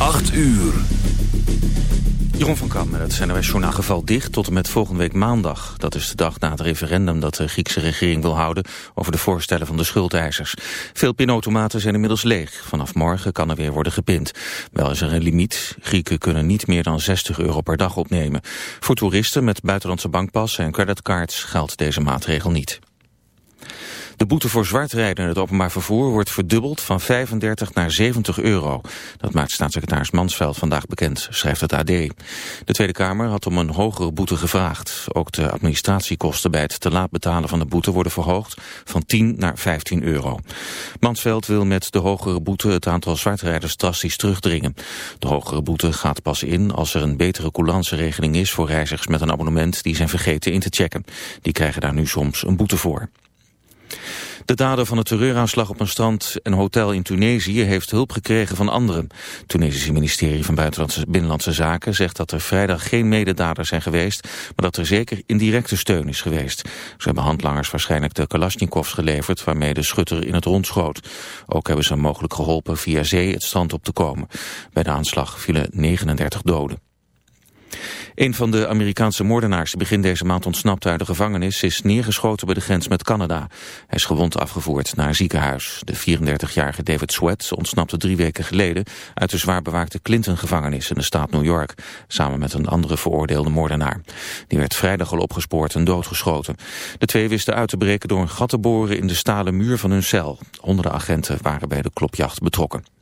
8 uur. Jeroen van Kam met het NOS Journaal geval dicht tot en met volgende week maandag. Dat is de dag na het referendum dat de Griekse regering wil houden over de voorstellen van de schuldeisers. Veel pinautomaten zijn inmiddels leeg. Vanaf morgen kan er weer worden gepind. Wel is er een limiet. Grieken kunnen niet meer dan 60 euro per dag opnemen. Voor toeristen met buitenlandse bankpassen en creditcards geldt deze maatregel niet. De boete voor zwartrijden in het openbaar vervoer wordt verdubbeld van 35 naar 70 euro. Dat maakt staatssecretaris Mansveld vandaag bekend, schrijft het AD. De Tweede Kamer had om een hogere boete gevraagd. Ook de administratiekosten bij het te laat betalen van de boete worden verhoogd van 10 naar 15 euro. Mansveld wil met de hogere boete het aantal zwartrijders drastisch terugdringen. De hogere boete gaat pas in als er een betere coulanceregeling is voor reizigers met een abonnement die zijn vergeten in te checken. Die krijgen daar nu soms een boete voor. De dader van de terreuraanslag op een strand en hotel in Tunesië heeft hulp gekregen van anderen. Het Tunesische ministerie van Buitenlandse Binnenlandse Zaken zegt dat er vrijdag geen mededaders zijn geweest, maar dat er zeker indirecte steun is geweest. Ze hebben handlangers waarschijnlijk de Kalashnikovs geleverd waarmee de schutter in het rond schoot. Ook hebben ze mogelijk geholpen via zee het strand op te komen. Bij de aanslag vielen 39 doden. Een van de Amerikaanse moordenaars die begin deze maand ontsnapte uit de gevangenis is neergeschoten bij de grens met Canada. Hij is gewond afgevoerd naar een ziekenhuis. De 34-jarige David Sweat ontsnapte drie weken geleden uit de zwaar bewaakte Clinton-gevangenis in de staat New York, samen met een andere veroordeelde moordenaar. Die werd vrijdag al opgespoord en doodgeschoten. De twee wisten uit te breken door een gat te boren in de stalen muur van hun cel. Honderden agenten waren bij de klopjacht betrokken.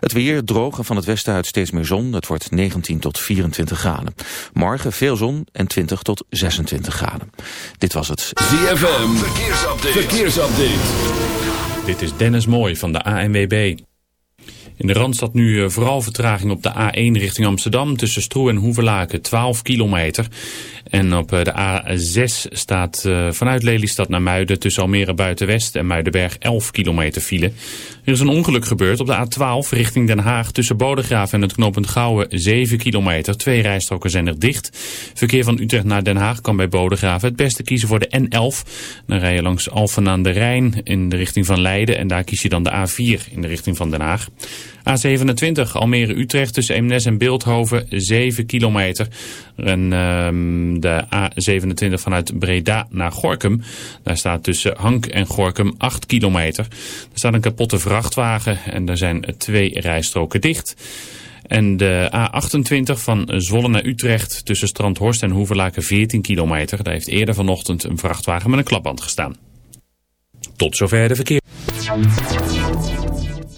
Het weer droog en van het westen uit steeds meer zon. Het wordt 19 tot 24 graden. Morgen veel zon en 20 tot 26 graden. Dit was het ZFM Verkeersupdate. Verkeersupdate. Dit is Dennis Mooi van de ANWB. In de Randstad nu eh, vooral vertraging op de A1 richting Amsterdam. Tussen Stroe en Hoevelaken 12 kilometer. En op eh, de A6 staat uh, vanuit Lelystad naar Muiden tussen Almere Buitenwest en Muidenberg 11 kilometer file. Er is een ongeluk gebeurd op de A12 richting Den Haag tussen Bodegraaf en het knooppunt Gouwen 7 kilometer. Twee rijstroken zijn er dicht. Verkeer van Utrecht naar Den Haag kan bij Bodegraaf het beste kiezen voor de N11. Dan rij je langs Alphen aan de Rijn in de richting van Leiden en daar kies je dan de A4 in de richting van Den Haag. A27 Almere-Utrecht tussen Eemnes en Beeldhoven 7 kilometer. En um, de A27 vanuit Breda naar Gorkum. Daar staat tussen Hank en Gorkum 8 kilometer. Er staat een kapotte vrachtwagen en er zijn twee rijstroken dicht. En de A28 van Zwolle naar Utrecht tussen Strandhorst en Hoeverlaken 14 kilometer. Daar heeft eerder vanochtend een vrachtwagen met een klapband gestaan. Tot zover de verkeer.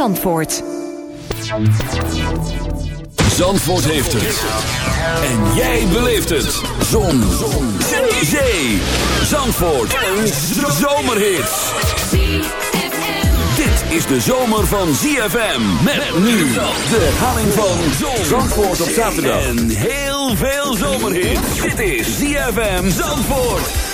Zandvoort. Zandvoort heeft het. En jij beleeft het. Zon. Zon. Zee. Zandvoort. Een zomerhit. Dit is de zomer van ZFM. Met nu de herhaling van Zandvoort op zaterdag. En heel veel zomerhit. Dit is ZFM Zandvoort.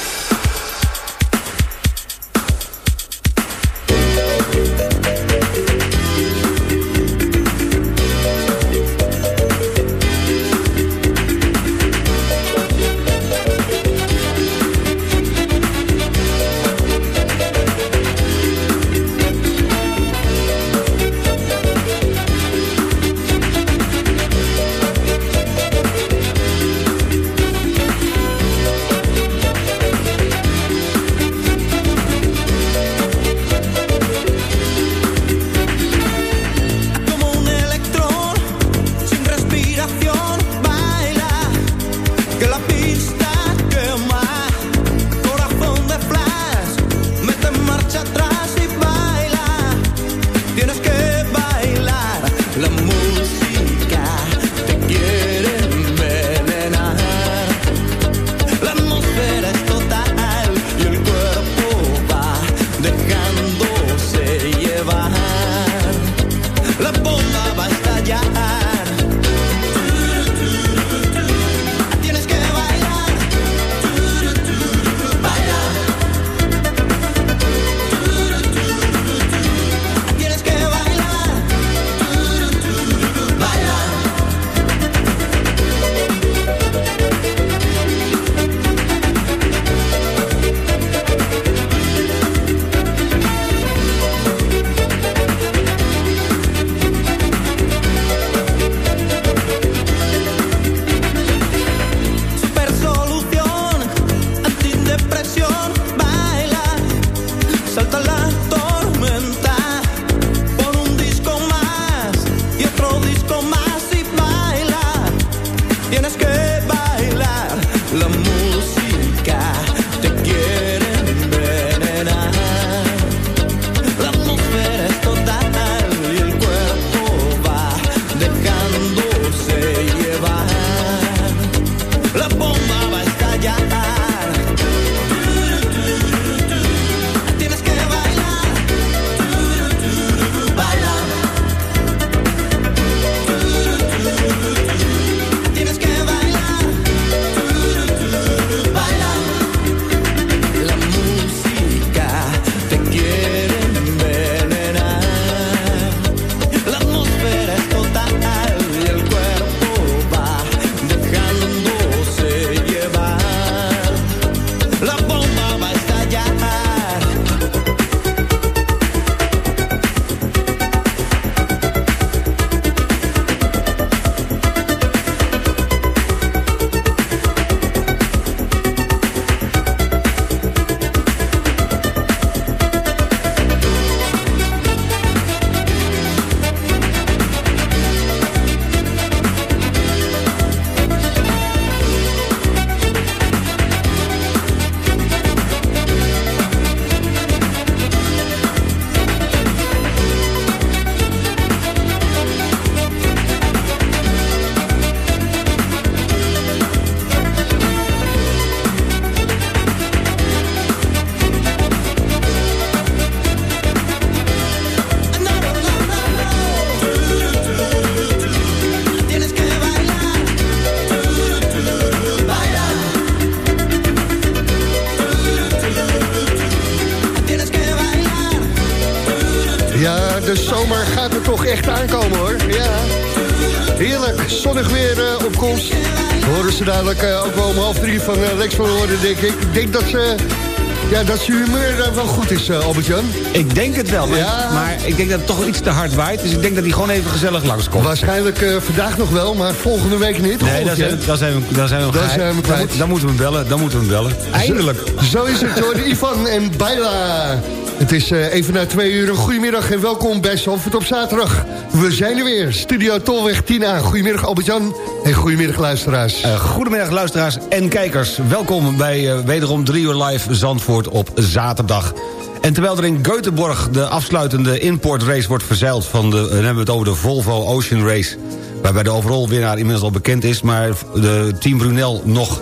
Dat zijn humeur wel goed is, Albert-Jan. Ik denk het wel, maar, ja. maar, ik denk dat het toch iets te hard waait. Dus ik denk dat hij gewoon even gezellig langskomt. Waarschijnlijk vandaag nog wel, maar volgende week niet. Nee, dan zijn, dan zijn we, dan zijn we, dan zijn we kwijt. Dan, dan, moeten we hem bellen, dan moeten we hem bellen. Eindelijk. Zo, is het hoor, Ivan en Baila. Het is even na twee uur. Goedemiddag en welkom bij Zalvoort op zaterdag. We zijn er weer. Studio Tolweg 10A. Goedemiddag Albert-Jan goedemiddag luisteraars. Uh, goedemiddag luisteraars en kijkers. Welkom bij uh, wederom 3 uur live Zandvoort op zaterdag. En terwijl er in Göteborg de afsluitende importrace wordt verzeild... van de, dan hebben we het over de Volvo Ocean Race... waarbij de overal winnaar inmiddels al bekend is... maar de Team Brunel nog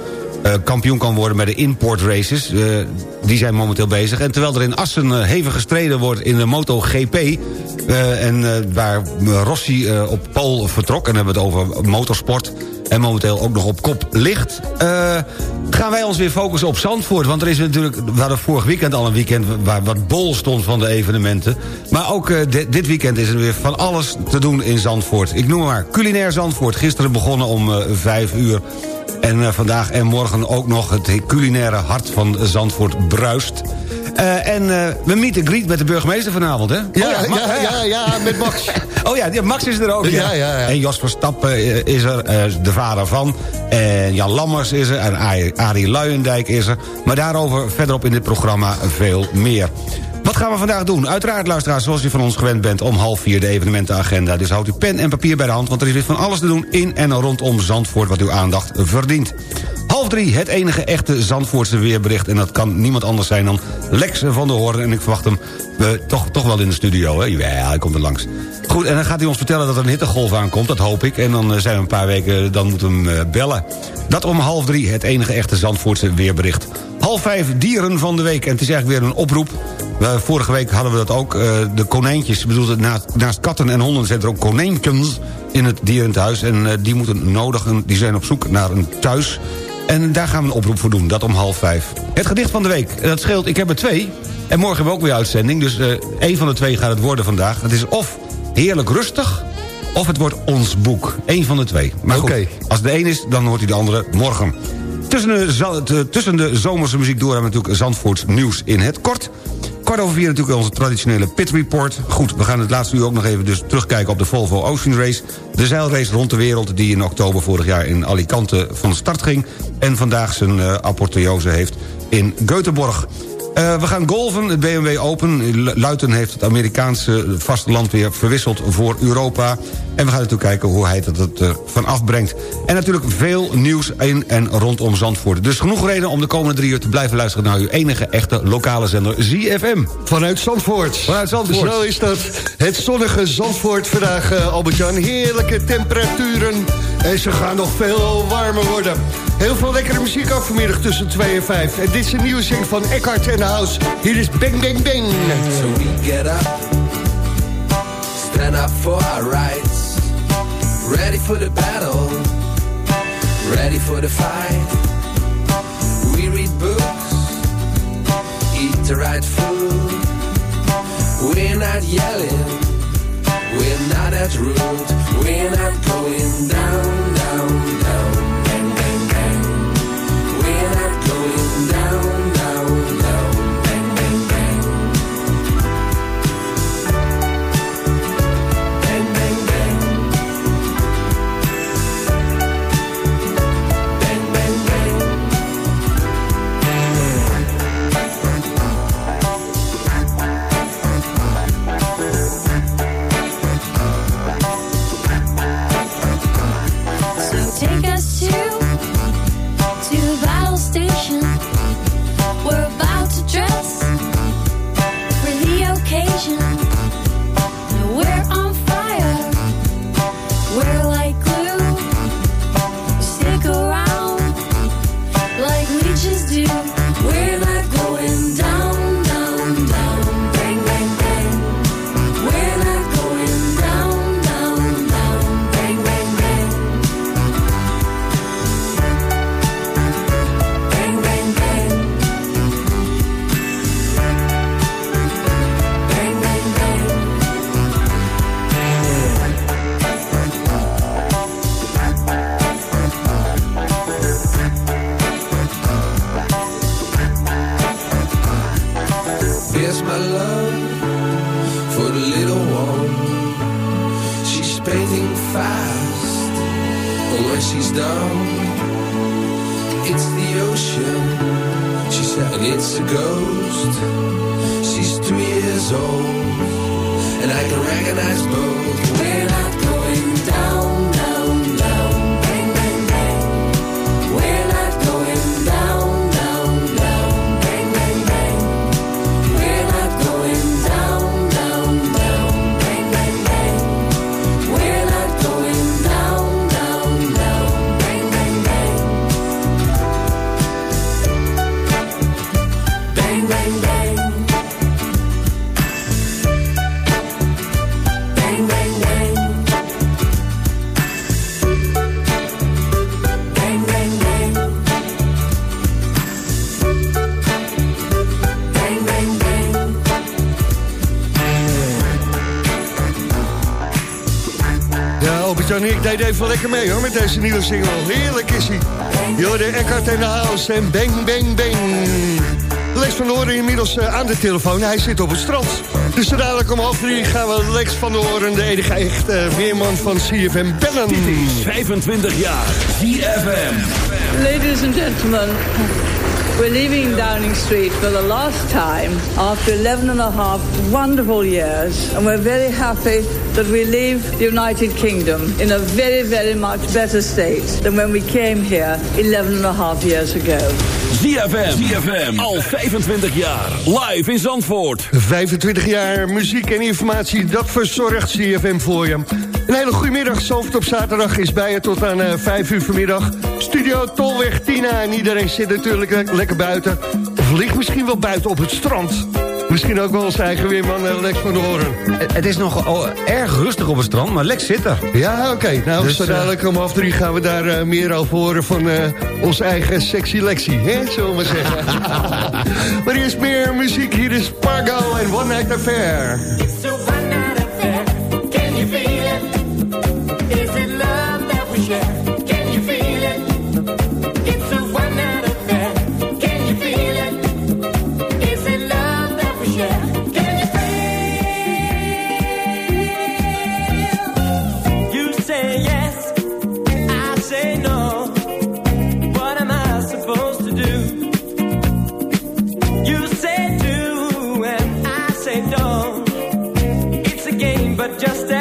kampioen kan worden bij de importraces. Uh, die zijn momenteel bezig. En terwijl er in Assen uh, hevig gestreden wordt in de MotoGP... en waar Rossi op Pool vertrok... en dan hebben we het over motorsport... en momenteel ook nog op kop ligt... gaan wij ons weer focussen op Zandvoort. Want er is natuurlijk, we hadden vorig weekend al een weekend... waar wat bol stond van de evenementen. Maar ook dit weekend is er weer van alles te doen in Zandvoort. Ik noem maar culinair Zandvoort. Gisteren begonnen om vijf uur en uh, vandaag en morgen ook nog het culinaire hart van Zandvoort bruist. Uh, en uh, we meeten greet met de burgemeester vanavond, hè? Ja, oh, ja, ja, ja, met Max. oh ja, Max is er ook, ja. ja, ja, En Jos Verstappen is er, de vader van. En Jan Lammers is er. En Arie Luijendijk is er. Maar daarover verderop in dit programma veel meer. Wat gaan we vandaag doen? Uiteraard, luisteraars, zoals u van ons gewend bent... om half vier de evenementenagenda. Dus houdt u pen en papier bij de hand... want er is weer van alles te doen in en rondom Zandvoort... wat uw aandacht verdient. Half drie, het enige echte Zandvoortse weerbericht. En dat kan niemand anders zijn dan Lex van der Hoorn. En ik verwacht hem uh, toch, toch wel in de studio, hè? Ja, hij komt er langs. Goed, en dan gaat hij ons vertellen dat er een hittegolf aankomt. Dat hoop ik. En dan uh, zijn we een paar weken, dan moeten we hem bellen. Dat om half drie, het enige echte Zandvoortse weerbericht. Half vijf, dieren van de week. En het is eigenlijk weer een oproep. vorige week hadden we dat ook. de konijntjes, naast katten en honden zijn er ook konijntjes in het dierenthuis. En die moeten nodig, die zijn op zoek naar een thuis. En daar gaan we een oproep voor doen, dat om half vijf. Het gedicht van de week, dat scheelt, ik heb er twee. En morgen hebben we ook weer uitzending, dus uh, één van de twee gaat het worden vandaag. Het is of heerlijk rustig, of het wordt ons boek. Eén van de twee. Maar goed, als de een is, dan hoort hij de andere morgen. Tussen de, tussen de zomerse muziek door hebben we natuurlijk Zandvoorts nieuws in het kort. Kwart over vier natuurlijk onze traditionele pit report. Goed, we gaan het laatste uur ook nog even dus terugkijken op de Volvo Ocean Race. De zeilrace rond de wereld die in oktober vorig jaar in Alicante van start ging... en vandaag zijn uh, apotheose heeft in Göteborg. Uh, we gaan golven, het BMW Open. Luiten heeft het Amerikaanse vasteland weer verwisseld voor Europa. En we gaan natuurlijk kijken hoe hij het er uh, van afbrengt. En natuurlijk veel nieuws in en rondom Zandvoort. Dus genoeg reden om de komende drie uur te blijven luisteren... naar uw enige echte lokale zender ZFM. Vanuit Zandvoort. Vanuit Zandvoort. Zo is dat. Het zonnige Zandvoort vandaag, uh, Albert-Jan. Heerlijke temperaturen. En ze gaan nog veel warmer worden. Heel veel lekkere muziek ook vanmiddag tussen 2 en 5. En dit is een nieuwe zin van Eckhart en House. Hier is Bang Bang Bang. So we get up. Stand up for our rights. Ready for the battle. Ready for the fight. We read books. Eat the right food. We're not yelling. We're not as rude. We're not going down, down, ik deed even lekker mee hoor, met deze nieuwe single. Heerlijk is hij. Jorde Eckhart en de House en bang, bang, bang. Lex van de Hoorn inmiddels uh, aan de telefoon. Hij zit op het strand. Dus dadelijk om half drie gaan we Lex van de Hoorn... de enige echte uh, weerman van CFM, bellen. Dit is 25 jaar CFM. Ladies and gentlemen... We're leaving Downing Street for the last time after 11 and a half wonderful years, and we're very happy that we leave the United Kingdom in a very, very much better state than when we came here 11 and a half years ago. ZFM, ZFM, al 25 jaar, live in Zandvoort. 25 jaar muziek en informatie, dat verzorgt ZFM voor je. Een hele goede middag, op zaterdag is bij je tot aan uh, eh, 5 uur vanmiddag. Studio Tolweg Tina en iedereen zit natuurlijk lekker buiten. Of ligt misschien wel buiten op het strand. Misschien ook wel zijn eigen weerman uh, Lex van de Horen. Het is nog oh, erg rustig op het strand, maar Lex zit er. Ja, oké. Nou, dus, zo dadelijk om half drie gaan we daar uh, meer over horen van uh, onze eigen sexy Lexie. Hè, zullen we maar zeggen. maar hier is meer muziek. Hier is Pargo en One Night Affair. It's a one night affair. just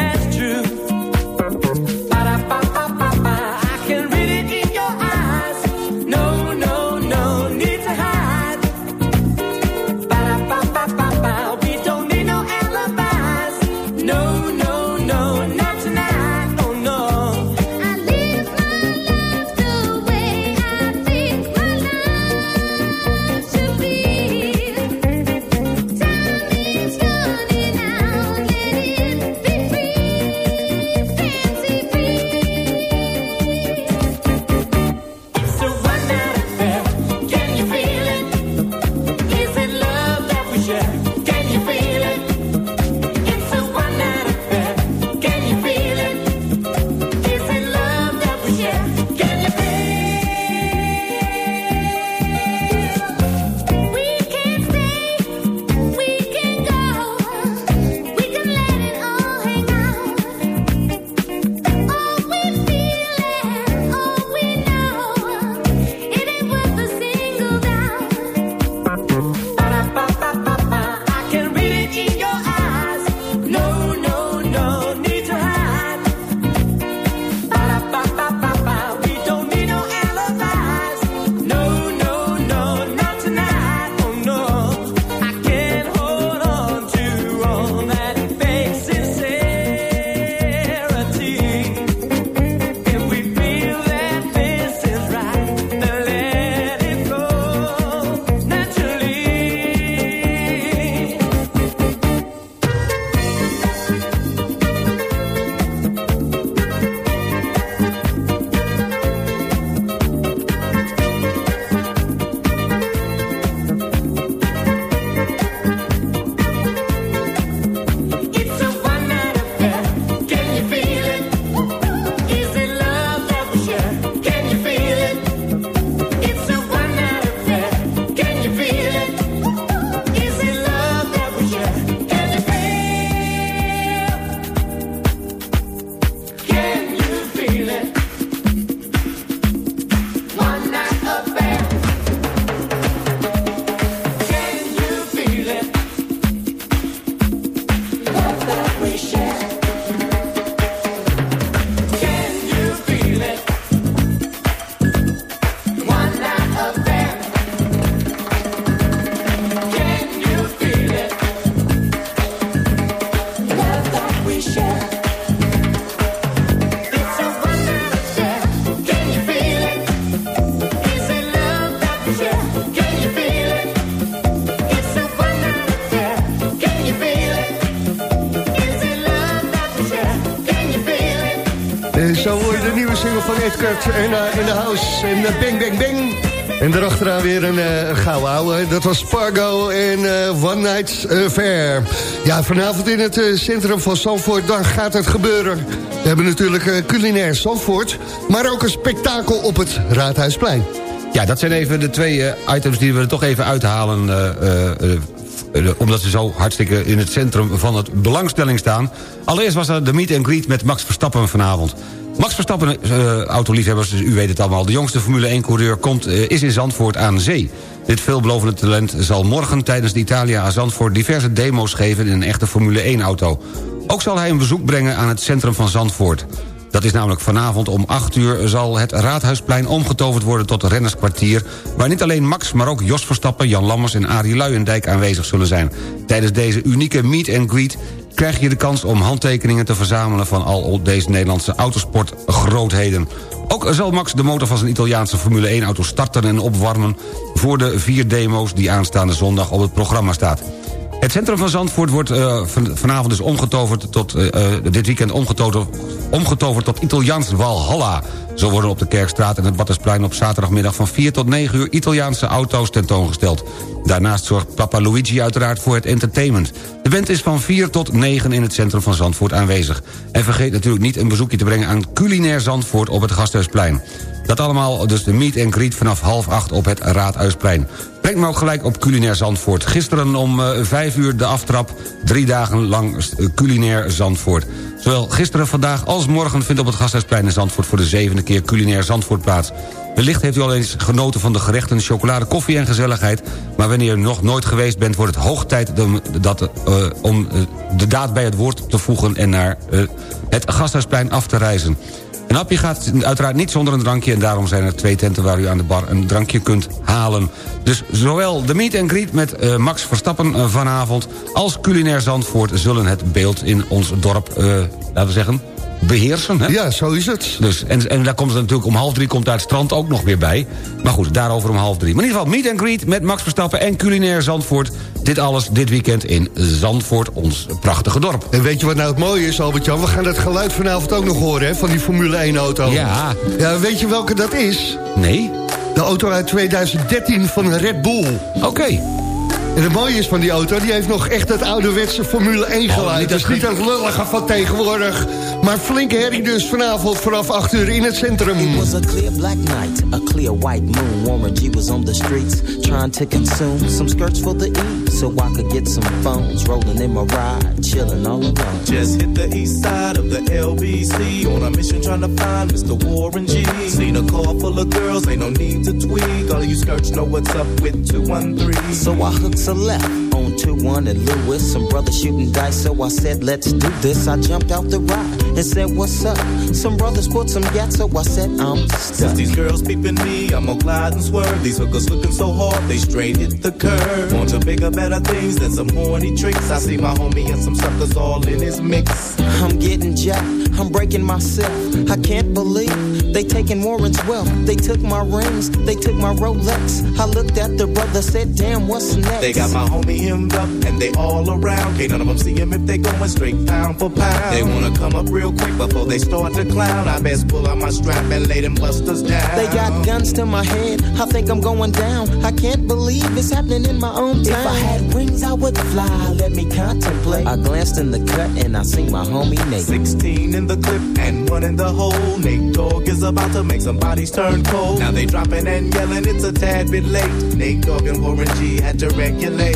in de house. En uh, bang, bang, bang. En daarachteraan weer een, uh, een gouden ouwe. Dat was Spargo en uh, One Night Affair. Ja, vanavond in het uh, centrum van Zandvoort, dan gaat het gebeuren. We hebben natuurlijk uh, culinair Zandvoort, maar ook een spektakel op het Raadhuisplein. Ja, dat zijn even de twee uh, items die we er toch even uithalen... Uh, uh, omdat ze zo hartstikke in het centrum van het belangstelling staan. Allereerst was er de meet and greet met Max Verstappen vanavond. Max Verstappen, autoliefhebbers, dus u weet het allemaal... de jongste Formule 1-coureur komt is in Zandvoort aan zee. Dit veelbelovende talent zal morgen tijdens de Italia aan Zandvoort... diverse demo's geven in een echte Formule 1-auto. Ook zal hij een bezoek brengen aan het centrum van Zandvoort. Dat is namelijk vanavond om 8 uur zal het Raadhuisplein omgetoverd worden tot rennerskwartier... waar niet alleen Max, maar ook Jos Verstappen, Jan Lammers en Arie Luijendijk aanwezig zullen zijn. Tijdens deze unieke meet and greet krijg je de kans om handtekeningen te verzamelen... van al deze Nederlandse autosportgrootheden. Ook zal Max de motor van zijn Italiaanse Formule 1-auto starten en opwarmen... voor de vier demo's die aanstaande zondag op het programma staat. Het centrum van Zandvoort wordt van, vanavond dus omgetoverd tot, uh, dit weekend omgetoverd, omgetoverd tot Italiaans Walhalla. Zo worden op de Kerkstraat en het Battersplein op zaterdagmiddag van 4 tot 9 uur Italiaanse auto's tentoongesteld. Daarnaast zorgt Papa Luigi uiteraard voor het entertainment. De band is van 4 tot 9 in het centrum van Zandvoort aanwezig. En vergeet natuurlijk niet een bezoekje te brengen aan culinair Zandvoort op het Gasthuisplein. Dat allemaal dus de meet and greet vanaf half acht op het Raadhuisplein. Breng me ook gelijk op culinair Zandvoort. Gisteren om uh, vijf uur de aftrap. Drie dagen lang uh, culinair Zandvoort. Zowel gisteren, vandaag als morgen vindt op het Gasthuisplein in Zandvoort... voor de zevende keer culinair Zandvoort plaats. Wellicht heeft u al eens genoten van de gerechten, chocolade, koffie en gezelligheid... maar wanneer u nog nooit geweest bent, wordt het hoog tijd dat, uh, om de daad bij het woord te voegen... en naar het Gasthuisplein af te reizen. Een gaat uiteraard niet zonder een drankje... en daarom zijn er twee tenten waar u aan de bar een drankje kunt halen. Dus zowel de meet and greet met uh, Max Verstappen uh, vanavond... als culinair Zandvoort zullen het beeld in ons dorp, uh, laten we zeggen beheersen. Hè? Ja, zo is het. Dus, en, en daar komt het natuurlijk om half drie komt daar het strand ook nog weer bij. Maar goed, daarover om half drie. Maar in ieder geval meet and greet met Max Verstappen en culinair Zandvoort. Dit alles dit weekend in Zandvoort, ons prachtige dorp. En weet je wat nou het mooie is, Albert-Jan? We gaan het geluid vanavond ook nog horen, hè, van die Formule 1-auto. Ja. Ja, weet je welke dat is? Nee. De auto uit 2013 van Red Bull. Oké. Okay. En het mooie is van die auto, die heeft nog echt het ouderwetse Formule 1 geluid. Oh, dat is niet het lullige van tegenwoordig. Maar flinke herrie dus vanavond vanaf 8 uur in het centrum. It was a clear black night, a clear white moon. Warren G was on the streets, trying to consume some skirts for the E. So I could get some phones, rolling in my ride, chilling all alone. Just hit the east side of the LBC, on a mission trying to find Mr. Warren G. Seen a car full of girls, ain't no need to tweak. All of you skirts know what's up with 213. So I hooked a left on 2-1 and Lewis. Some brothers shooting dice, so I said, let's do this. I jumped out the ride and said, what's up? Some brothers put some gas, so I said, I'm stuck. Since these girls peeping me, I'm gonna glide and swerve. These hookers looking so hard, they straight hit the curve. Want to bigger, better things than some horny tricks. I see my homie and some suckers all in his mix. I'm getting jacked, I'm breaking myself. I can't believe they taking Warren's wealth. They took my rings, they took my Rolex. I looked at the brother, said, damn, what's next? They got my homie hemmed up and they all around. Can't none of them see him if they going straight pound for pound. They wanna come up real quick before they start to clown. I best pull out my strap and lay them busters down. They got guns to my head, I think I'm going down. I can't believe it's happening in my own town. If I had wings, I would fly, let me contemplate. I glanced in the cut and I seen my homie Nate. 16 in the clip and one in the hole. Nate Dogg is about to make some bodies turn cold. Now they dropping and yelling, it's a tad bit late. Nate Dogg and Warren G had to regulate.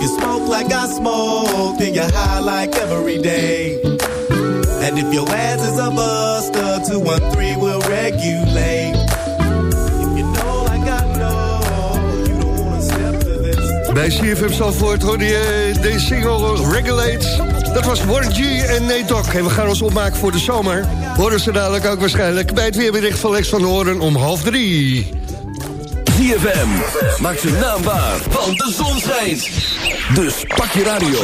You smoke like I smoke, then you're high like every day. And if your ass is a buster, 213 will regulate. You you. Bij CFM Zandvoort hoorde je de single Regulate. Dat was Warren G en Nate Dogg. En we gaan ons opmaken voor de zomer. Horen ze dadelijk ook waarschijnlijk bij het weerbericht van Lex van Horen om half drie. ZFM, maak zijn naam waar, want de zon schijnt. Dus pak je radio,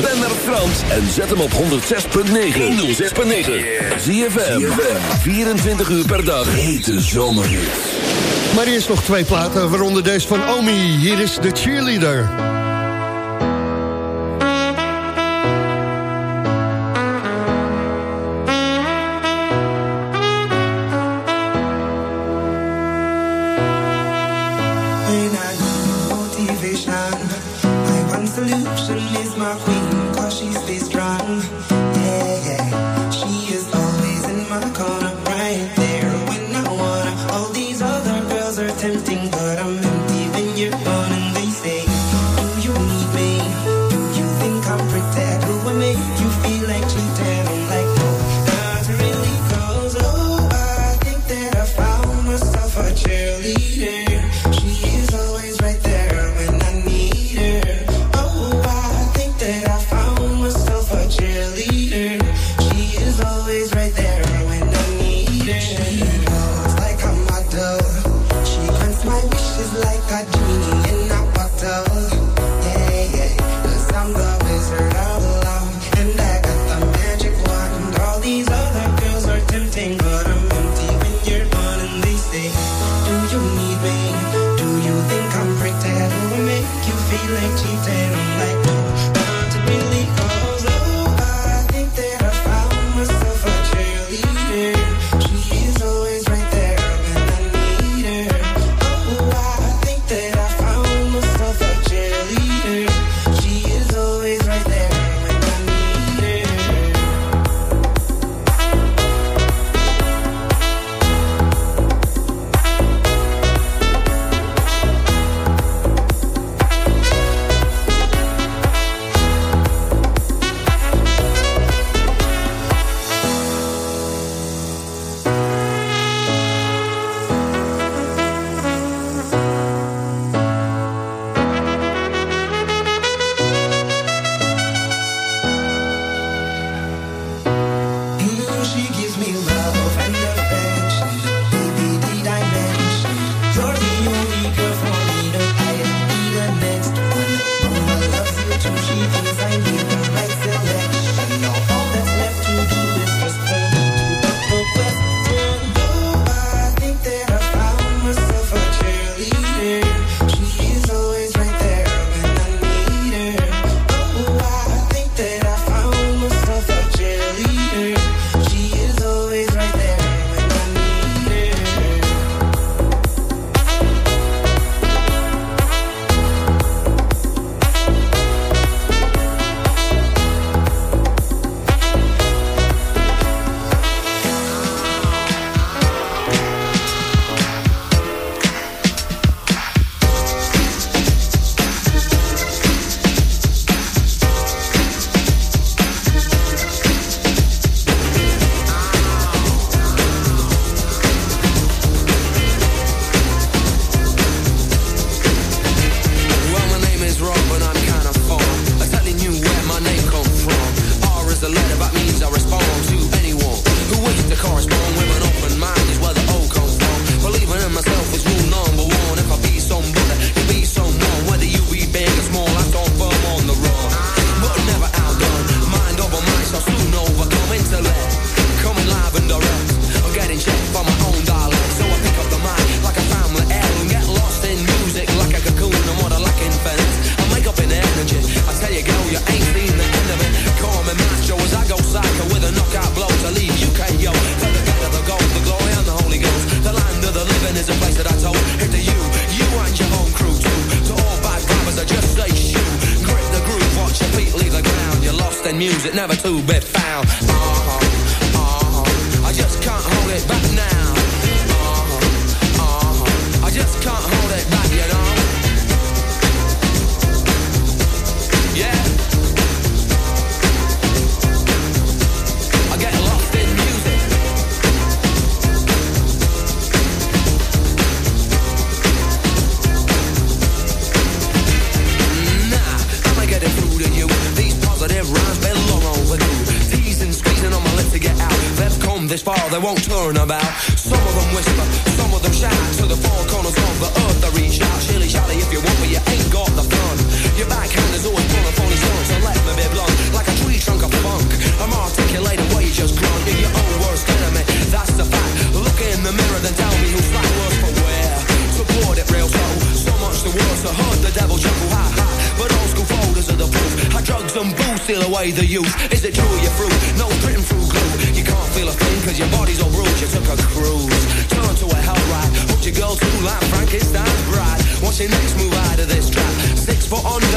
ren naar Frans en zet hem op 106.9. 106.9. ZFM, 24 uur per dag, hete zomerhit. Maar eerst nog twee platen, waaronder deze van Omi. Hier is de cheerleader.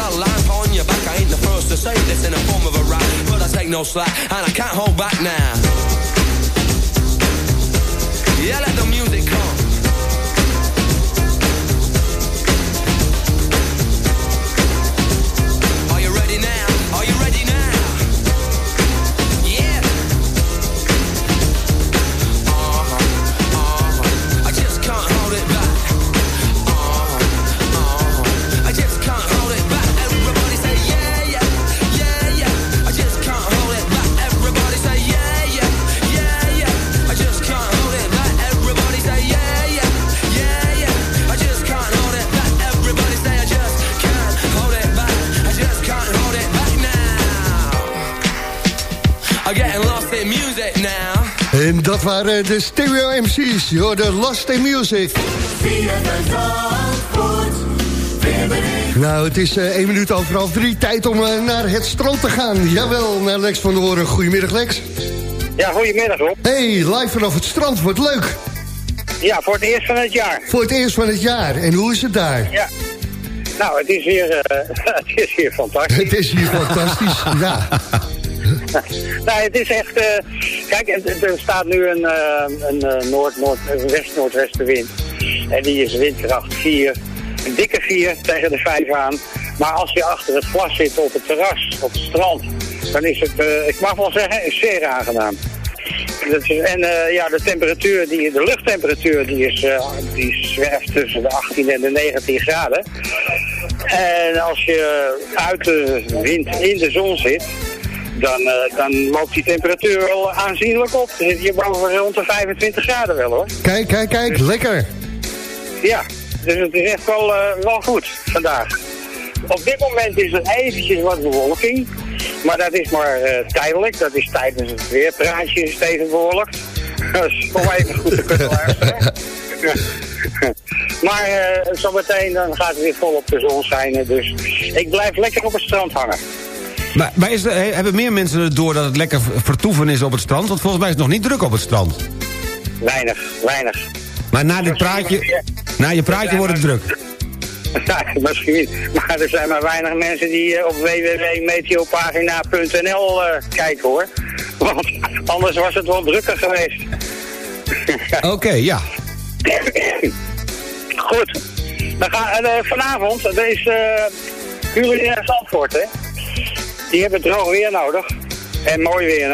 Under, lamp on your back. I ain't the first to say this in the form of a rap. But I take no slack and I can't hold back now. Yeah, let the music come. En dat waren de Stereo MC's. Je hoorde Lost in Music. Nou, het is eh 1 minuut over half drie. Tijd om eh, naar het strand te gaan. Jawel, naar Lex van der Hoorn. Goedemiddag, Lex. Ja, goedemiddag Rob. Hey, live vanaf het strand. Wordt leuk. Ja, voor het eerst van het jaar. Voor het eerst van het jaar. En hoe is het daar? Ja. Nou, het is hier, eh, het is hier fantastisch. Het is hier fantastisch. ja. nou, het is echt... eh, kijk, er, staat nu een, eh, een eh, noord, noord, west-noordwestenwind. En die is windkracht 4. Een dikke 4 tegen de 5 aan. Maar als je achter het glas zit op het terras, op het strand... dan is het, ik mag wel zeggen, zeer aangenaam. En ja, de temperatuur, die, de luchttemperatuur, die, is, die zwerft tussen de 18 en de 19 graden. En als je uit de wind in de zon zit, dan, eh, dan loopt die temperatuur wel aanzienlijk op. Je boven rond de 25 graden wel hoor. Kijk, kijk, kijk. Lekker. Ja, dus het is echt wel, eh, wel goed vandaag. Op dit moment is er eventjes wat bewolking. Maar dat is maar eh, tijdelijk. Dat is tijdens het weerpraatje bewolkt. Dus om even goed te kunnen luisteren. maar zometeen dan gaat het weer vol op de zon schijnen. Dus ik blijf lekker op het strand hangen. Maar, maar is er, he- hebben meer mensen het door dat het lekker vertoeven is op het strand? Want volgens mij is het nog niet druk op het strand. Weinig, weinig. Maar na dit praatje, na je praatje wordt het druk. Ja, misschien niet. Maar er zijn maar weinig mensen die eh, op www.meteopagina.nl eh, kijken hoor. Want anders was het wel drukker geweest. Oké, ja. Goed. Dan gaan, eh, vanavond, dat is uh, Zandvoort, hè. Die hebben droog weer nodig. En mooi weer,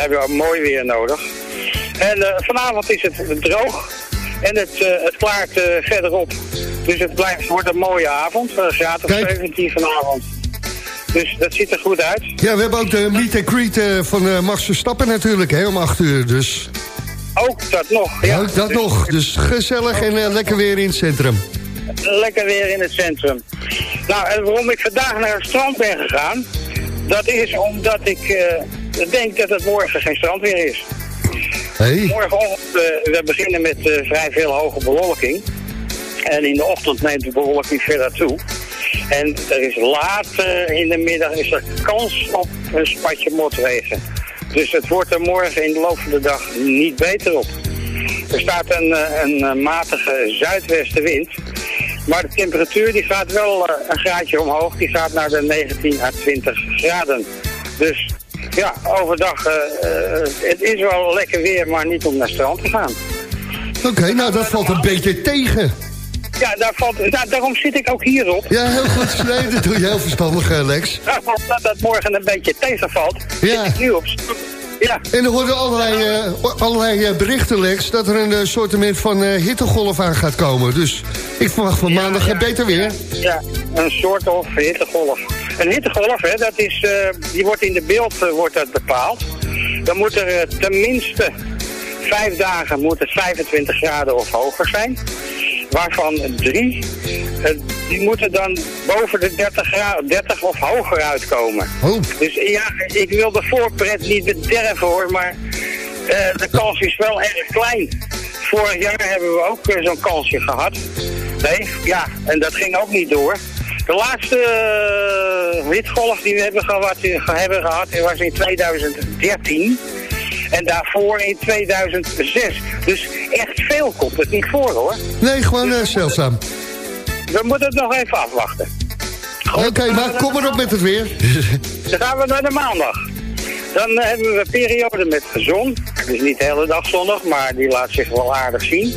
hebben mooi weer nodig. En eh, vanavond is het droog. En het, eh, het klaart eh, verderop. Dus het blijft, wordt een mooie avond. Een graad of 17 vanavond. Dus dat ziet er goed uit. Ja, we hebben ook de meet and greet van Max Verstappen natuurlijk. Hè, om 8 uur. Dus Ook dat nog. Ja. ook dat Dus- nog. Dus gezellig en lekker weer in het centrum. lekker weer in het centrum. Nou, en waarom ik vandaag naar het strand ben gegaan, dat is omdat ik eh, denk dat het morgen geen strandweer is. Hey. Morgenochtend, eh, we beginnen met eh, vrij veel hoge bewolking. En in de ochtend neemt de bewolking verder toe. En er is laat eh, in de middag is er kans op een spatje motregen. Dus het wordt er morgen in de loop van de dag niet beter op. Er staat een, een matige zuidwestenwind. Maar de temperatuur die gaat wel eh, een graadje omhoog. Die gaat naar de 19 à 20 graden. Dus ja, overdag, eh, het is wel lekker weer, maar niet om naar strand te gaan. Oké, nou dat valt een beetje tegen. Ja, daar valt, daarom zit ik ook hierop. Ja, heel goed. Nee, dat doe je heel verstandig, Lex. Dat dat morgen een beetje tegenvalt, Ja. zit ik nu op. Ja. En er worden allerlei, eh, allerlei eh, berichten, Lex... dat er een uh, soortement van eh, hittegolf aan gaat komen. Dus ik verwacht van maandag ja, eh, beter weer. Ja, een soort of hittegolf. Een hittegolf, hè, dat is, eh, die wordt in de beeld eh, wordt dat bepaald. Dan moet er eh, tenminste vijf dagen moet het 25 graden of hoger zijn. Waarvan drie, eh, die moeten dan boven de 30, graden, 30 of hoger uitkomen. Dus ja, ik wil de voorpret niet bederven hoor, maar eh, de kans is wel erg klein. Vorig jaar hebben we ook eh, zo'n kansje gehad. Nee, ja, en dat ging ook niet door. De laatste uh, hitgolf die we hebben gehad, hebben gehad was in 2013. En daarvoor in 2006. Dus echt veel komt het niet voor hoor. Nee, gewoon eh, zeldzaam. We moeten het nog even afwachten. Oké, maar kom maar op met het weer. Dan gaan we naar de maandag. Dan hebben we een periode met zon. Dus niet de hele dag zonnig, maar die laat zich wel aardig zien.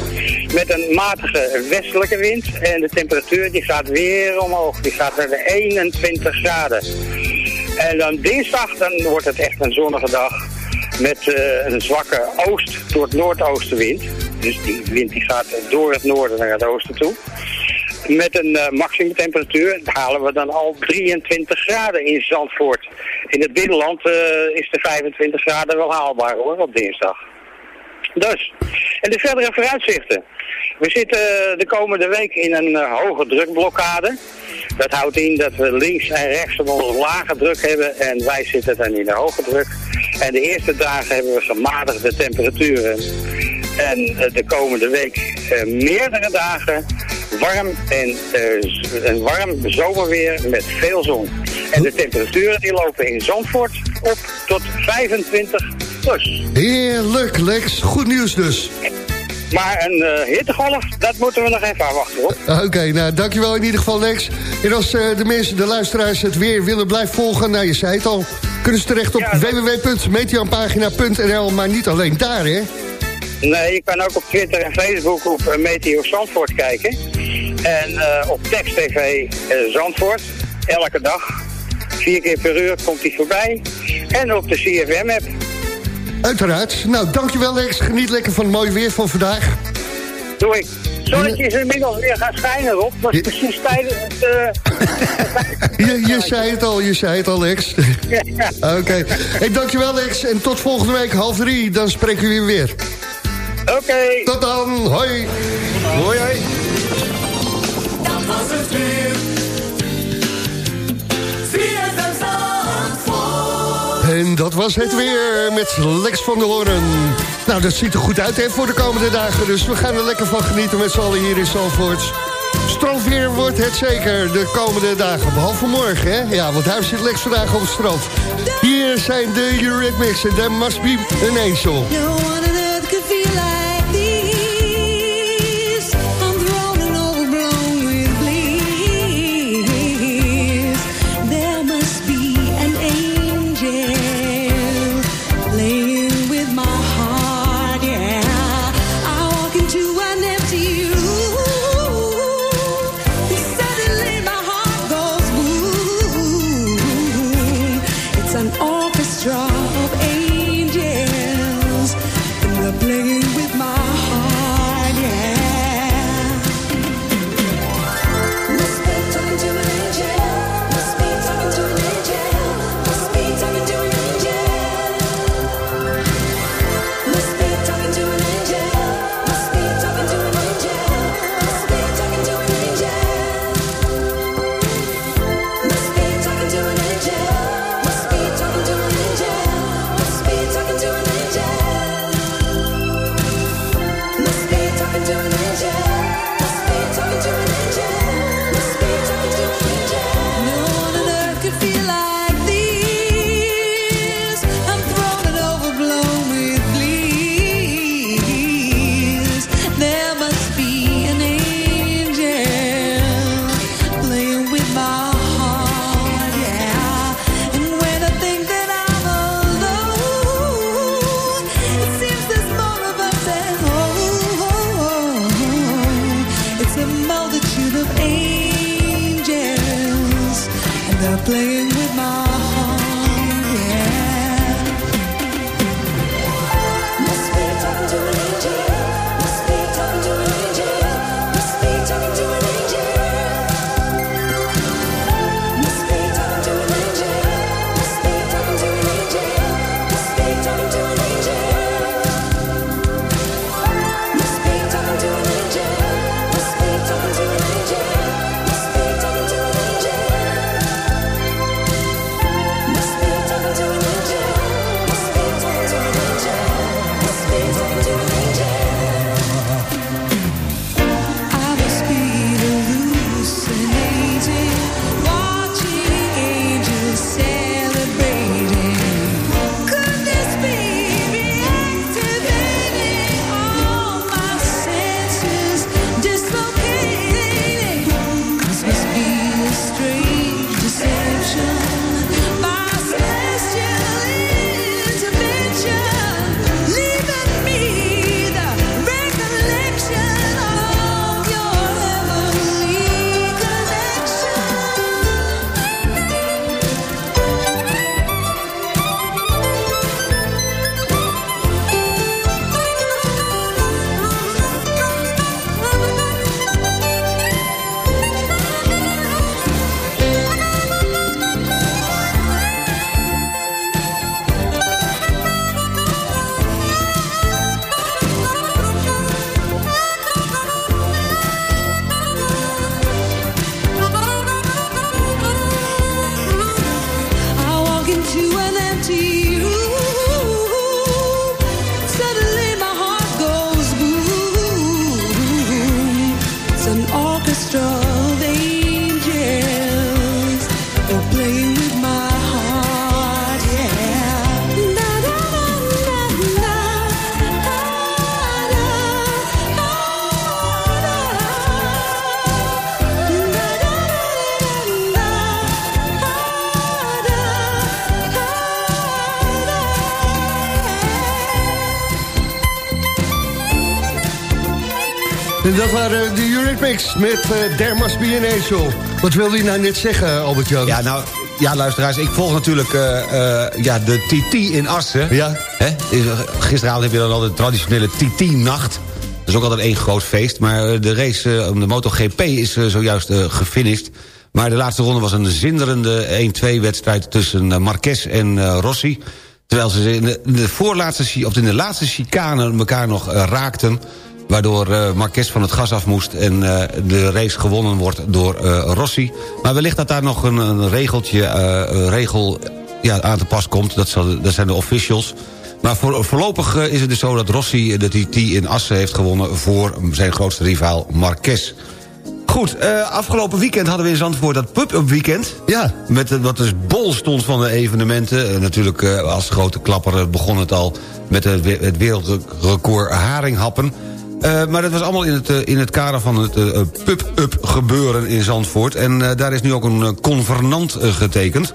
Met een matige westelijke wind. En de temperatuur die gaat weer omhoog. Die gaat naar de 21 graden. En dan dinsdag, dan wordt het echt een zonnige dag. Met eh, een zwakke oost het noordoostenwind. Dus die wind die gaat door het noorden naar het oosten toe. Met een uh, maximumtemperatuur halen we dan al 23 graden in Zandvoort. In het binnenland uh, is de 25 graden wel haalbaar hoor, op dinsdag. Dus, en de verdere vooruitzichten. We zitten de komende week in een hoge drukblokkade. Dat houdt in dat we links en rechts een lage druk hebben en wij zitten dan in de hoge druk. En de eerste dagen hebben we gematigde temperaturen. En de komende week meerdere dagen warm en uh, een warm zomerweer met veel zon. En de temperaturen die lopen in Zandvoort op tot 25 plus. Heerlijk, Lex. Goed nieuws dus. Maar een uh, hittegolf, dat moeten we nog even afwachten hoor. Oké, okay, nou dankjewel in ieder geval Lex. En als uh, de mensen, de luisteraars het weer willen blijven volgen, nou je zei het al, kunnen ze terecht op ja, maar niet alleen daar hè? Nee, je kan ook op Twitter en Facebook op Meteo Zandvoort kijken. En uh, op Text TV uh, Zandvoort, elke dag. Vier keer per uur komt hij voorbij. En op de CFM-app. Uiteraard. Nou, dankjewel Lex. Geniet lekker van het mooie weer van vandaag. Doe ik. Zonnetje is inmiddels weer gaan schijnen, Rob. was precies tijdens het... Uh... je, je zei het al, je zei het al, Lex. Oké. Okay. Hey, dankjewel, Lex. En tot volgende week, half drie. Dan spreken we weer. Oké. Okay. Tot dan. Hoi. Hoi, hoi. Dat was het weer. En dat was het weer met Lex van der Hoorn. Nou, dat ziet er goed uit hè, voor de komende dagen. Dus we gaan er lekker van genieten met z'n allen hier in Zalvoort. Strandweer wordt het zeker de komende dagen. Behalve morgen, hè? Ja, want daar zit Lex vandaag op het strand. Hier zijn de Eurythmics en There Must Be an Angel. En dat waren de Eurythmics met eh There Must Be an Angel. Wat wilde je nou net zeggen, Albert-Jan? Ja, nou, ja, luisteraars, ik volg natuurlijk eh, eh, ja, de TT in Assen. Ja. Hè? Is- Gisteravond heb je dan al de traditionele TT-nacht. Dat is ook altijd één groot feest. Maar de race om de MotoGP is zojuist gefinished. Maar de laatste ronde was een zinderende 1-2-wedstrijd... tussen Marquez en Rossi. Terwijl ze in de, voorlaatste, of in de laatste chicane elkaar nog raakten... waardoor eh, Marquez van het gas af moest... en eh, de race gewonnen wordt door eh, Rossi. Maar wellicht dat daar nog een, een regeltje, regel ja, aan te pas komt. Dat, zal, dat zijn de officials. Maar voor, voorlopig is het dus zo dat Rossi de TT in Assen heeft gewonnen... voor zijn grootste rivaal Marquez. Goed, afgelopen weekend hadden we in Zandvoort dat pub-up weekend. Ja. Met wat dus bol stond van de evenementen. Natuurlijk als grote klapper begon het al met het, het wereldrecord haringhappen. Eh, maar dat was allemaal in het, eh, in het kader van het eh, pub-up gebeuren in Zandvoort. En daar is nu ook een convenant getekend.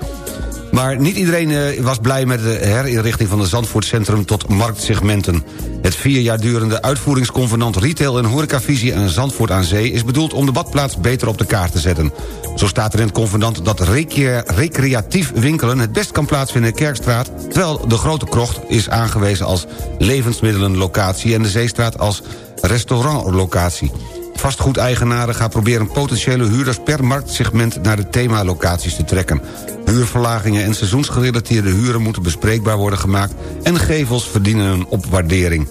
Maar niet iedereen eh, was blij met de herinrichting van het Zandvoortcentrum tot marktsegmenten. Het vier jaar durende uitvoeringsconvenant Retail en Horecavisie en Zandvoort aan Zee... is bedoeld om de badplaats beter op de kaart te zetten. Zo staat er in het convenant dat recre- recreatief winkelen... het best kan plaatsvinden in Kerkstraat... terwijl de Grote Krocht is aangewezen als levensmiddelenlocatie... en de Zeestraat als restaurantlocatie. Vastgoedeigenaren gaan proberen potentiële huurders per marktsegment naar de themalocaties te trekken. Huurverlagingen en seizoensgerelateerde huren moeten bespreekbaar worden gemaakt... en gevels verdienen een opwaardering.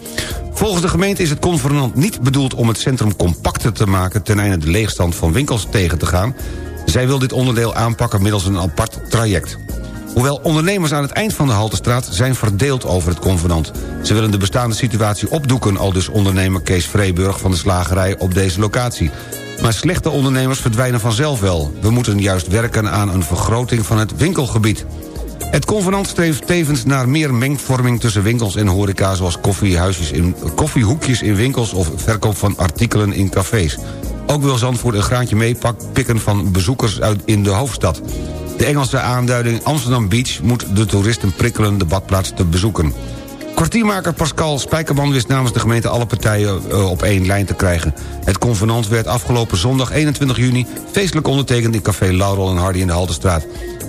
Volgens de gemeente is het convenant niet bedoeld om het centrum compacter te maken... ten einde de leegstand van winkels tegen te gaan. Zij wil dit onderdeel aanpakken middels een apart traject. Hoewel ondernemers aan het eind van de Haltestraat zijn verdeeld over het convenant. Ze willen de bestaande situatie opdoeken... al dus ondernemer Kees Vreeburg van de slagerij op deze locatie. Maar slechte ondernemers verdwijnen vanzelf wel. We moeten juist werken aan een vergroting van het winkelgebied. Het convenant streeft tevens naar meer mengvorming tussen winkels en horeca... zoals koffiehuisjes in, koffiehoekjes in winkels of verkoop van artikelen in cafés. Ook wil Zandvoort een graantje meepikken van bezoekers uit in de hoofdstad. De Engelse aanduiding Amsterdam Beach moet de toeristen prikkelen de badplaats te bezoeken. Kwartiermaker Pascal Spijkerman wist namens de gemeente alle partijen eh, op één lijn te krijgen. Het convenant werd afgelopen zondag 21 juni feestelijk ondertekend in Café Laurel en Hardy in de Haltestraat.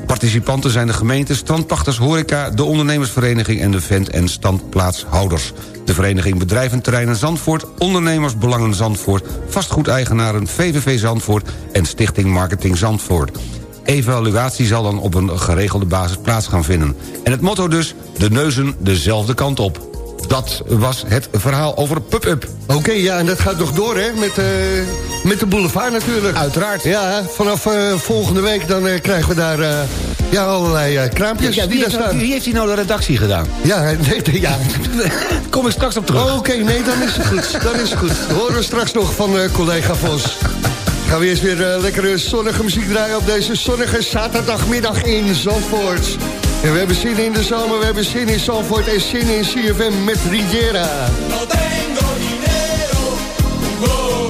Participanten zijn de gemeente, strandpachters, horeca... de ondernemersvereniging en de vent- en standplaatshouders. De vereniging Bedrijventerreinen Zandvoort... Ondernemersbelangen Zandvoort... Vastgoedeigenaren VVV Zandvoort... en Stichting Marketing Zandvoort. Evaluatie zal dan op een geregelde basis plaats gaan vinden. En het motto dus, de neuzen dezelfde kant op. Dat was het verhaal over Pub-Up. Oké, ja, en dat gaat nog door, hè, met, eh, met de boulevard natuurlijk. Uiteraard. Ja, vanaf eh, volgende week dan eh, krijgen we daar ja, allerlei kraampjes Ja, die wie, daar heeft, staan. wie heeft hier nou de redactie gedaan? Ja, nee, ja. Kom ik straks op terug. Oh, Oké, nee, dan is het goed. Dan is het goed. Dat horen we straks nog van collega Vos. Gaan we eerst weer eh, lekkere zonnige muziek draaien op deze zonnige zaterdagmiddag in Zandvoort. En we hebben zin in de zomer, we hebben zin in Zandvoort en zin in CFM met Riviera. No tengo dinero, oh,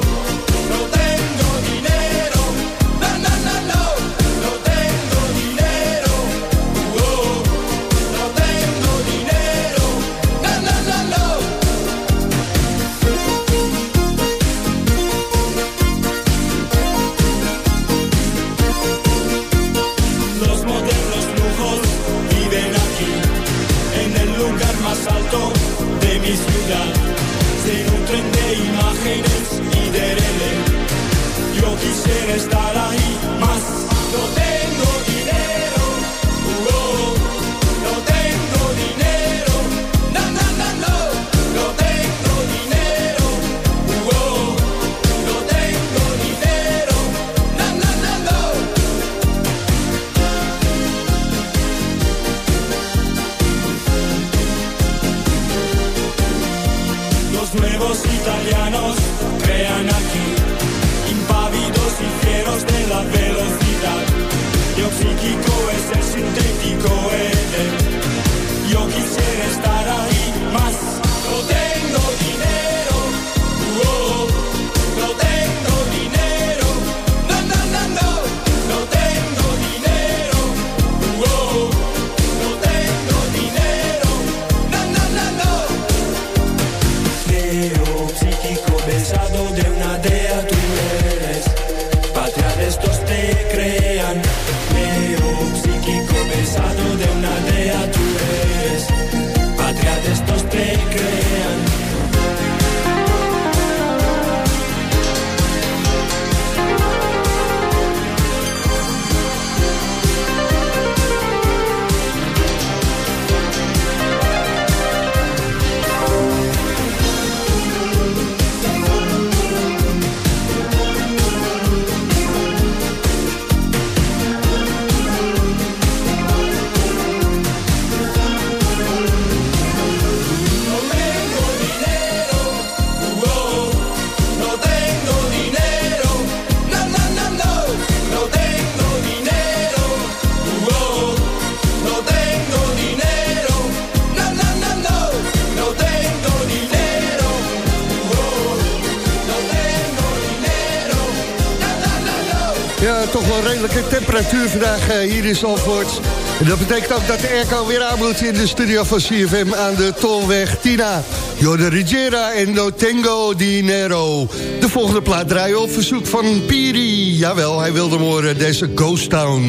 redelijke temperatuur vandaag eh, hier in Zandvoort. En dat betekent ook dat de airco weer aan moet in de studio van CFM aan de Tolweg Tina. Jorde Rigiera en No Tengo Dinero. De volgende plaat draaien op verzoek van Piri. Jawel, hij wilde hem deze Ghost Town.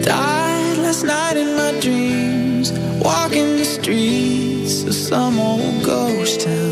Died last night in my dreams, walking the streets of some old ghost town.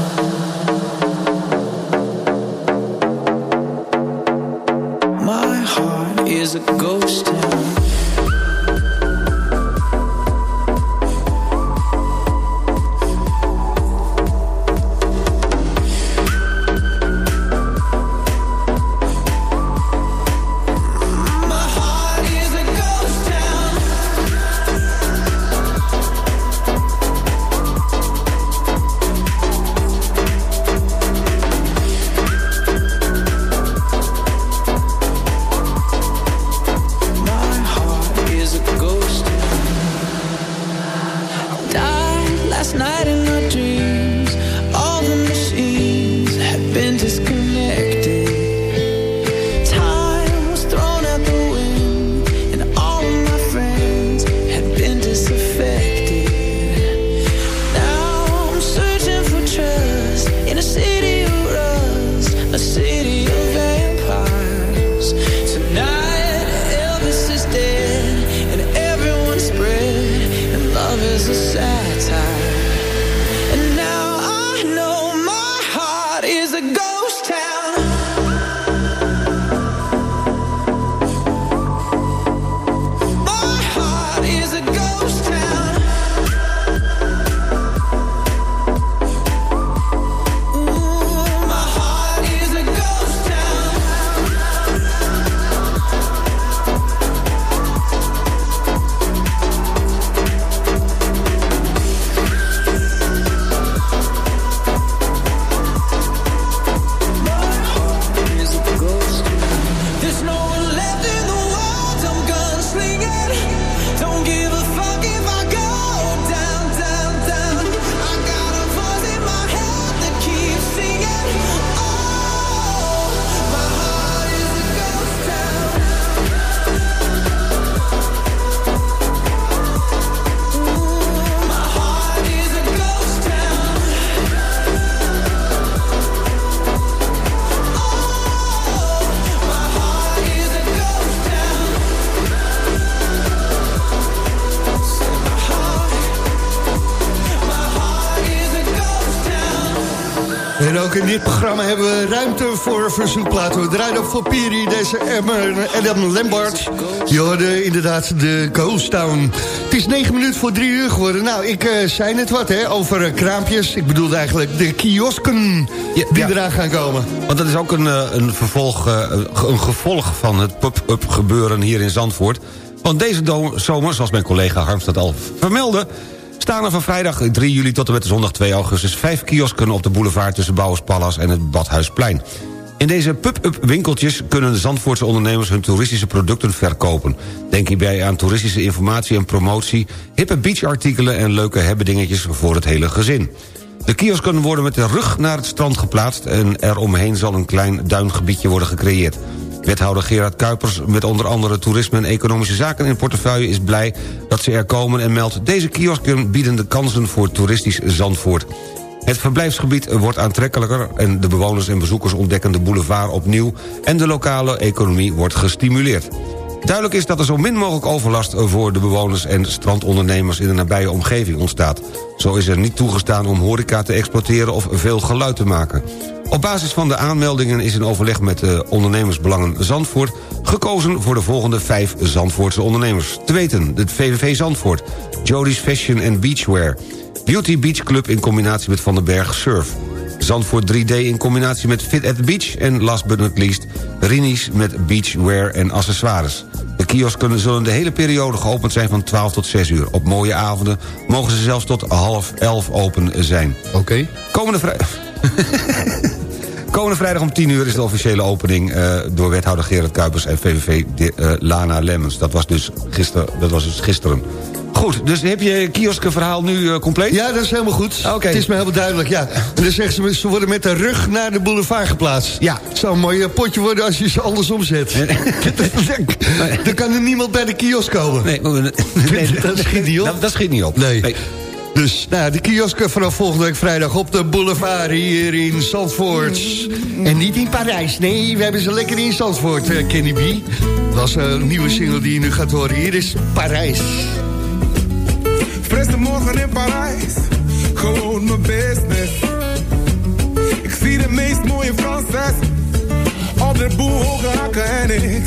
Dit programma hebben we ruimte voor verzoekplaten. We draaien ook voor Piri, deze Emmer en Adam Lambert. Je inderdaad de Ghost Town. Het is negen minuten voor drie uur geworden. Nou, ik uh, zei net wat hè, over uh, kraampjes. Ik bedoelde eigenlijk de kiosken die ja. eraan gaan komen. Want dat is ook een, uh, een, vervolg, een gevolg van het pop-up gebeuren hier in Zandvoort. Want deze zomer, zoals mijn collega Harmstad al vermeldde staan er van vrijdag 3 juli tot en met zondag 2 augustus... vijf kiosken op de boulevard tussen Bouwerspallas en het Badhuisplein. In deze pub-up winkeltjes kunnen de Zandvoortse ondernemers... hun toeristische producten verkopen. Denk hierbij aan toeristische informatie en promotie... hippe beachartikelen en leuke hebbedingetjes voor het hele gezin. De kiosken worden met de rug naar het strand geplaatst... en eromheen zal een klein duingebiedje worden gecreëerd. Wethouder Gerard Kuipers met onder andere toerisme en economische zaken in portefeuille is blij dat ze er komen en meldt deze kiosken bieden de kansen voor toeristisch Zandvoort. Het verblijfsgebied wordt aantrekkelijker en de bewoners en bezoekers ontdekken de boulevard opnieuw en de lokale economie wordt gestimuleerd. Duidelijk is dat er zo min mogelijk overlast voor de bewoners en strandondernemers in de nabije omgeving ontstaat. Zo is er niet toegestaan om horeca te exploiteren of veel geluid te maken. Op basis van de aanmeldingen is in overleg met de ondernemersbelangen Zandvoort... gekozen voor de volgende vijf Zandvoortse ondernemers. Te weten, het VVV Zandvoort, Jody's Fashion and Beachwear... Beauty Beach Club in combinatie met Van den Berg Surf... Zandvoort 3D in combinatie met Fit at the Beach... en last but not least, Rini's met beachwear en accessoires. De kiosken zullen de hele periode geopend zijn van 12 tot 6 uur. Op mooie avonden mogen ze zelfs tot half 11 open zijn. Oké. Okay. Komende vrijdag... Komende vrijdag om 10 uur is de officiële opening... Uh, door wethouder Gerard Kuipers en VVV de, uh, Lana Lemmens. Dat was dus gisteren. Dat was dus gisteren. Goed, dus heb je kioskenverhaal nu uh, compleet? Ja, dat is helemaal goed. Okay. Het is me helemaal duidelijk, ja. En dan zeggen ze, ze worden met de rug naar de boulevard geplaatst. Ja. Het zou een mooi potje worden als je ze andersom zet. dan kan er niemand bij de kiosk komen. Nee, nee, nee dat schiet niet op. Dat, dat schiet niet op. nee. Dus nou, de kiosken vanaf volgende week vrijdag op de boulevard hier in Zandvoort. En niet in Parijs, nee, we hebben ze lekker in Zandvoort, uh, Kenny B. Dat is een nieuwe single die je nu gaat horen. Hier is Parijs. Frisse morgen in Parijs, gewoon mijn business. Ik zie de meest mooie Franses op de boel hoge en ik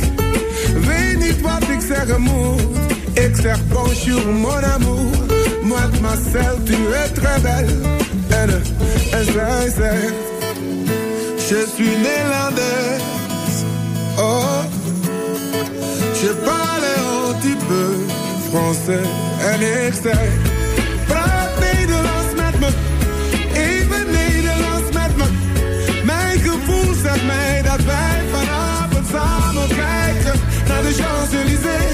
weet niet wat ik zeggen moet. Ik zeg bonjour mon amour, mademoiselle tu es très belle. Zij zegt, je suis néerlandaise. Oh, je parle un petit peu français. En ik zeg, praat Nederlands met me, even Nederlands met me. Mijn gevoel zegt mij dat wij vanavond samen kijken naar de Champs-Élysées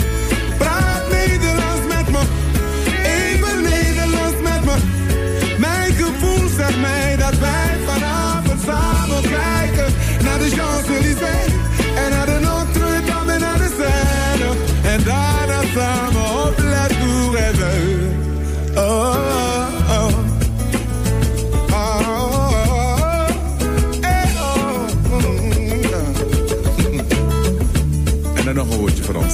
nog een woordje voor ons.